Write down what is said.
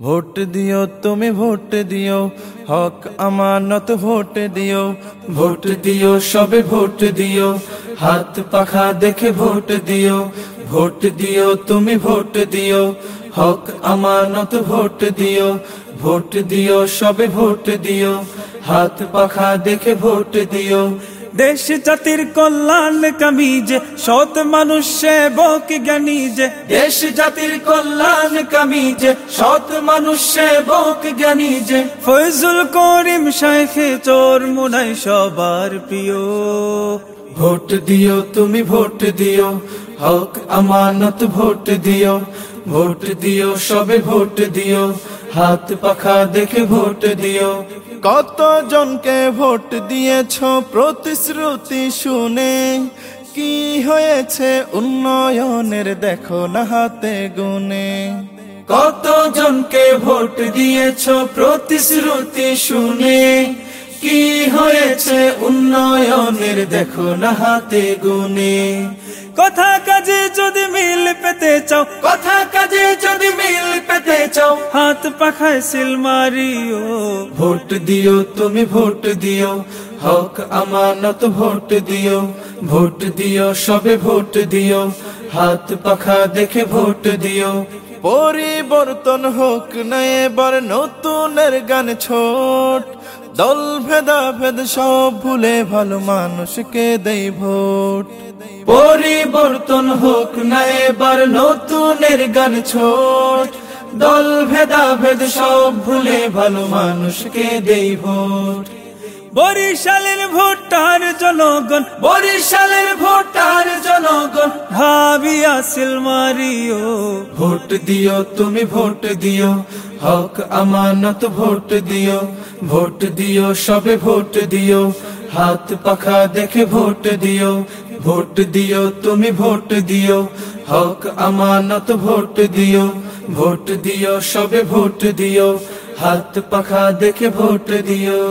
Vote দিও, তুমি vote দিও, হক, আমানত ভোট দিও। ভোট দিও, সবে ভোট দিও, হাত পাখা দেখে ভোট দিও। ভোট দিও, তুমি ভোট দিও, হক, আমানত ভোট দিও। ভোট দিও, সবে ভোট দিও, হাত পাখা দেখে ভোট দিও। দেশ জাতির কল্যাণ কামিজে সৎ মানুষ সেবক জ্ঞানী যে দেশ জাতির কল্যাণ কামিজে সৎ মানুষ সেবক জ্ঞানী যে ফয়জুল করিম শাইখে চোর মুনাই সবার প্রিয়। ভোট দিও তুমি ভোট দিও হক আমানত ভোট দিও। ভোট দিও সবে ভোট দিও। হাত পাখা দেখে ভোট দিও। কত জনকে ভোট দিয়েছ প্রতিশ্রুতি শুনে? কি হয়েছে উন্নয়নের দেখো না হাতে গুনে। কত জনকে ভোট দিয়েছ প্রতিশ্রুতি শুনে? কি হয়েছে উন্নয়নের দেখো না হাতে গুনে? কথা কাজে যদি মিল পেতে চাও হাত পাখায় সিল মারিও। ভোট দিও তুমি ভোট দিও হক আমানত ভোট দিও ভোট দিও সবে ভোট দিও হাত পাখা দেখে ভোট দিও। পরিবর্তন হোক না এবার নতুনের গান ছোট দল ভেদা ভেদ সব ভুলে ভালো মানুষকে দেই ভোট। পরিবর্তন হোক না এবার নতুনের গান ছোট দল ভেদা ভেদ সব ভুলে ভালো মানুষকে দেই ভোট। বরিশালের ভোটার জনগণ, বরিশালের ভোটার জনগণ, ভাবিয়া মারিও ভোট দিও, তুমি ভোট দিও, হক, আমানত ভোট দিও ভোট দিও, সবে ভোট দিও, হাত পাখা দেখে ভোট দিও ভোট দিও, তুমি ভোট দিও, হক, আমানত ভোট দিও ভোট দিও সবে ভোট দিও। হাত পাখা দেখে ভোট দিও।